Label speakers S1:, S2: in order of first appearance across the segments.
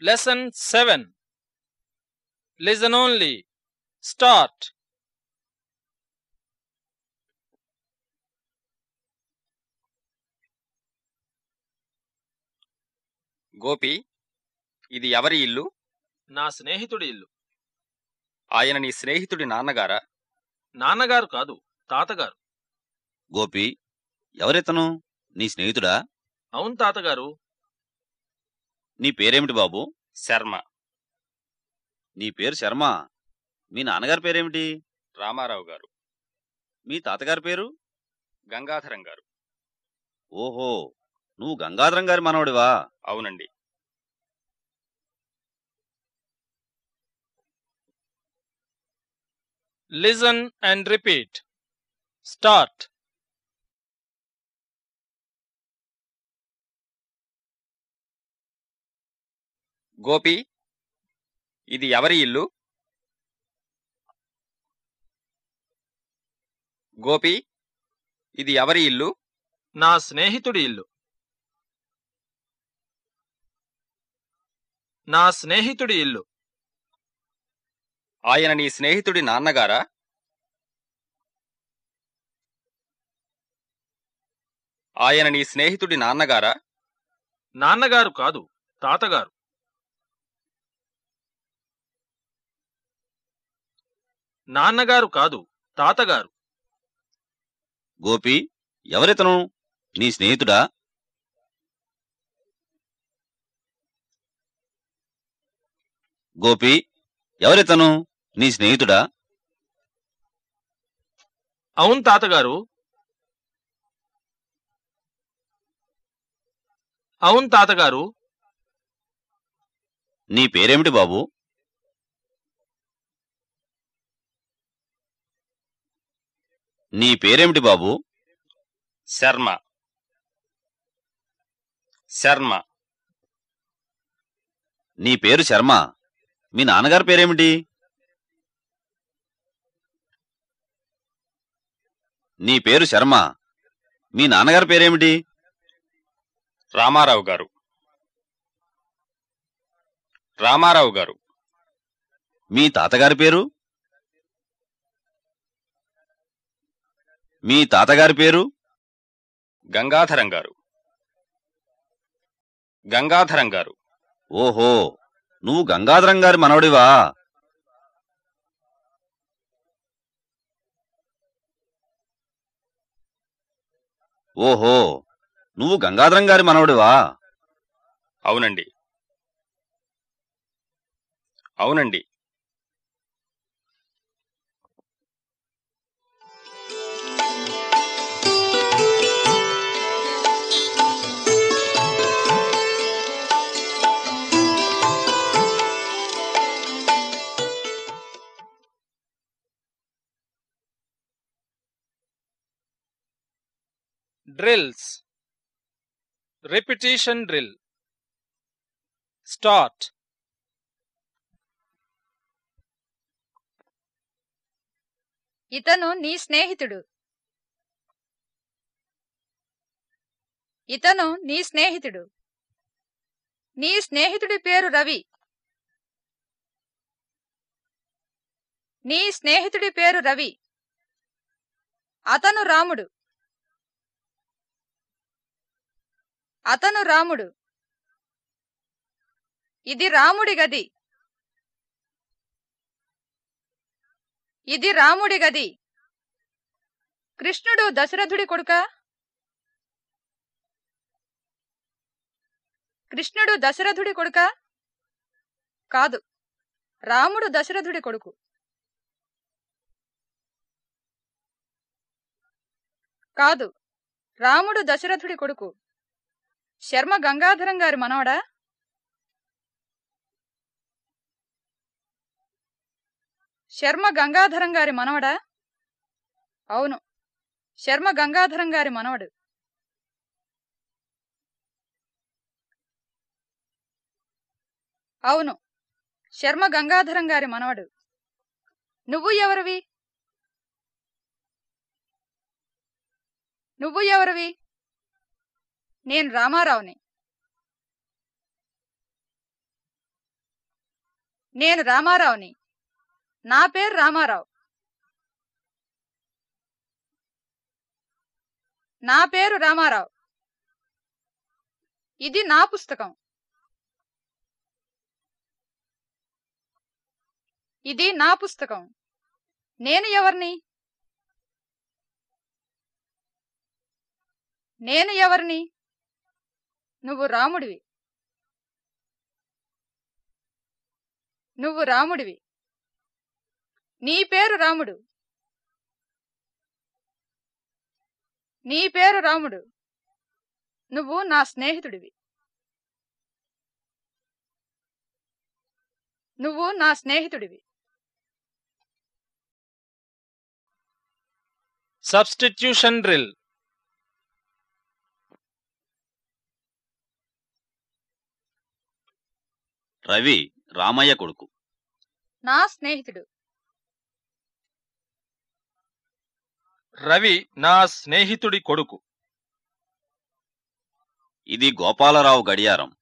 S1: Unit 2, Lesson 7. Listen only. Start.
S2: Gopi ఇది ఎవరి ఇల్లు?
S1: నా స్నేహితుడి ఇల్లు.
S2: ఆయన నీ స్నేహితుడి నాన్నగారా?
S1: నాన్నగారు కాదు తాతగారు.
S3: గోపి ఎవరితను? నీ స్నేహితుడా?
S1: అవును తాతగారు.
S3: నీ పేరేమిటి బాబు?
S2: శర్మ.
S3: నీ పేరు శర్మ? మీ నాన్నగారి పేరేమిటి?
S2: రామారావు గారు.
S3: మీ తాతగారి పేరు?
S2: గంగాధరం గారు.
S3: ఓహో నువ్వు గంగాధరం గారి మనవడివా?
S2: అవునండి.
S1: Listen and repeat. Start.
S2: Gopi ఇది ఎవరి ఇల్లు? గోపి ఇది ఎవరి ఇల్లు?
S1: నా స్నేహితుడి ఇల్లు. నా స్నేహితుడి ఇల్లు.
S2: ఆయన నీ స్నేహితుడి నాన్నగారా? ఆయన నీ స్నేహితుడి నాన్నగారా?
S1: నాన్నగారు కాదు తాతగారు. నాన్నగారు కాదు తాతగారు.
S3: గోపి ఎవరితను? నీ స్నేహితుడా? గోపి ఎవరితను? నీ స్నేహితుడా?
S1: అవును తాతగారు. అవును తాతగారు.
S3: నీ పేరేమిటి బాబు? నీ పేరేమిటి బాబు?
S2: శర్మ. శర్మ.
S3: నీ పేరు శర్మ. మీ నాన్నగారి పేరేమిటి? నీ పేరు శర్మ. మీ నాన్నగారి పేరేమిటి?
S2: రామారావు గారు. రామారావు గారు.
S3: మీ తాతగారి పేరు? మీ తాతగారి పేరు?
S2: గంగాధరం గారు. గంగాధరం గారు.
S3: ఓహో నువ్వు గంగాధరం గారి మనవడివా? ఓహో నువ్వు గంగాధరం గారి మనవడివా?
S2: అవునండి. అవునండి.
S1: Drills. Repetition drill. Start.
S4: ఇతను నీ స్నేహితుడు ఇతను నీ స్నేహితుడు నీ స్నేహితుడి పేరు రవి నీ స్నేహితుడి పేరు రవి అతను రాముడు అతను రాముడు. ఇది రాముడి గది. ఇది రాముడి గది. కృష్ణుడు దశరథుడి కొడుక? కృష్ణుడు దశరథుడి కొడుక? కాదు రాముడు దశరథుడి కొడుకు. కాదు రాముడు దశరథుడి కొడుకు. శర్మ గంగాధరం గారి మనవడా? శర్మ గంగాధరం గారి మనవడా? అవును. శర్మ గంగాధరం గారి మనవడు. అవును. శర్మ గంగాధరం గారి మనవడు. నువ్వు ఎవరివి? నువ్వు ఎవరివి? నేను రామారావుని. నేను రామారావుని. నా పేరు రామారావు. నా పేరు రామారావు. ఇది నా పుస్తకం. ఇది నా పుస్తకం. నేను ఎవరిని? నేను ఎవరిని? నువ్వు రాముడివి. నువ్వు రాముడివి. నీ పేరు రాముడు. నీ పేరు రాముడు. నువ్వు నా స్నేహితుడివి. నువ్వు నా స్నేహితుడివి.
S1: సబ్స్టిట్యూషన్ డ్రిల్
S3: రవి రామయ్య కొడుకు.
S4: నా స్నేహితుడు.
S1: రవి నా స్నేహితుడి కొడుకు.
S3: ఇది గోపాలరావు గడియారం.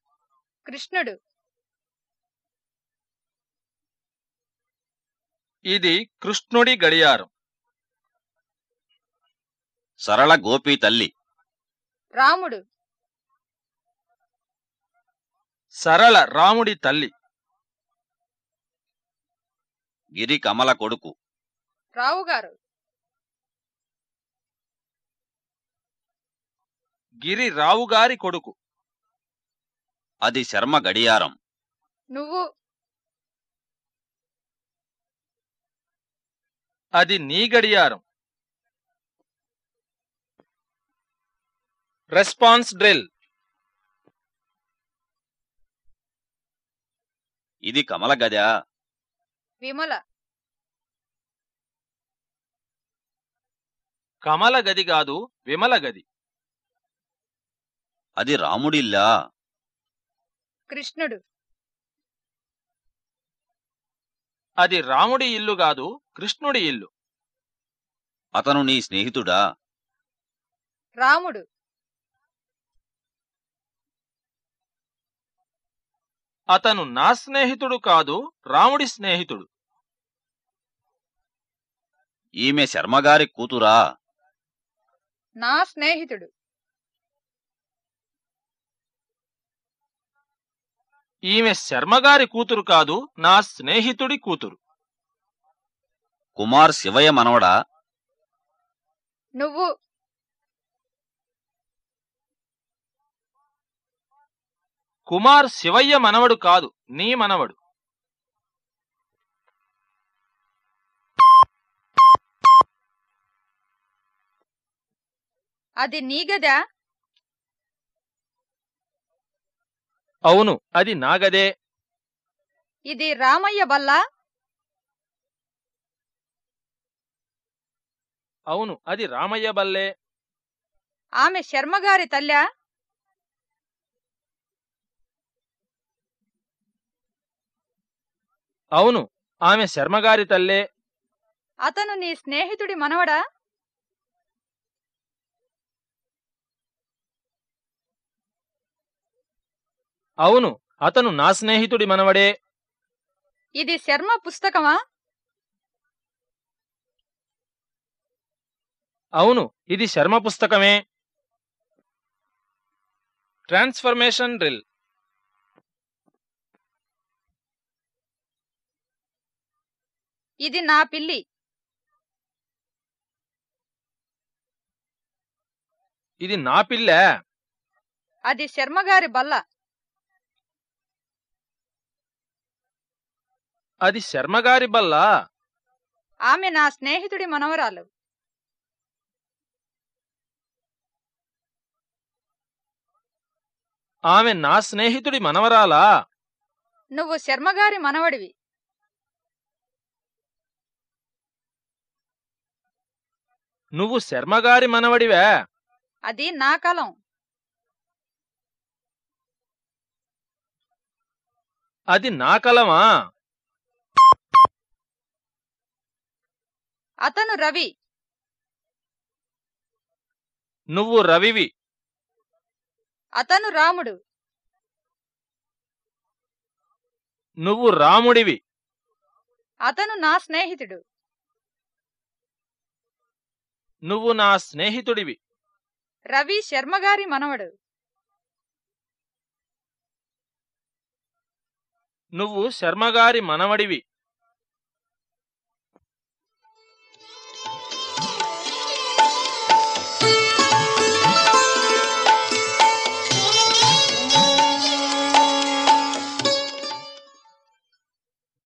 S4: కృష్ణుడు.
S1: ఇది కృష్ణుడి గడియారం.
S3: సరళ గోపి తల్లి.
S4: రాముడు.
S1: సరళ రాముడి తల్లి.
S3: గిరి కమల కొడుకు.
S4: రావుగారు
S1: గిరి. రావుగారి కొడుకు.
S3: అది శర్మ గడియారం.
S4: నువ్వు.
S1: అది నీ గడియారం. రెస్పాన్స్ డ్రిల్
S3: ఇది కమల గద?
S4: విమల.
S1: కమల గది కాదు విమల గది.
S3: అది రాముడిల్లా?
S4: కృష్ణుడు.
S1: అది రాముడి ఇల్లు కాదు కృష్ణుడి ఇల్లు.
S3: అతను నీ స్నేహితుడా?
S4: రాముడు.
S1: అతను నా స్నేహితుడు కాదు రాముడి స్నేహితుడు.
S3: ఈమె శర్మగారి కూతురా?
S4: నా స్నేహితుడు.
S1: ఈమె శర్మగారి కూతురు కాదు నా స్నేహితుడి కూతురు.
S3: కుమార్ శివయ్య మనవడా?
S4: నువ్వు
S1: కుమార్ శివయ్య మనవడు కాదు నీ మనవడు.
S4: అది నీ గదా?
S1: అవును అది నాగదే
S4: ఇది రామయ్య బల్ల
S1: అవును అది రామయ్య బల్లే
S4: ఆమె శర్మగారి తల్లా?
S1: అవును ఆమె శర్మగారి తల్లే.
S4: అతను నీ స్నేహితుడి మనవడా?
S1: అవును అతను నా స్నేహితుడి మనవడే.
S4: ఇది శర్మ పుస్తకమా?
S1: అవును ఇది శర్మ పుస్తకమే. Transformation drill.
S4: ఇది నా పిల్లి.
S1: ఇది నా పిల్ల?
S4: అది శర్మగారి బల్ల.
S1: అది శర్మగారి బల్ల?
S4: ఆమె నా స్నేహితుడి మనవరాలు.
S1: ఆమె నా స్నేహితుడి మనవరాలా?
S4: నువ్వు శర్మగారి మనవడివి.
S1: నువ్వు శర్మగారి మనవడివే.
S4: అది నా కలం.
S1: అది నా కలమా?
S4: అతను రవి.
S1: నువ్వు రవివి.
S4: అతను రాముడు.
S1: నువ్వు రాముడివి.
S4: అతను నా స్నేహితుడు.
S1: నువ్వు నా స్నేహితుడివి.
S4: రవి శర్మగారి మనవడు.
S1: నువ్వు శర్మగారి మనవడివి.